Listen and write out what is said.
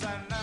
sana.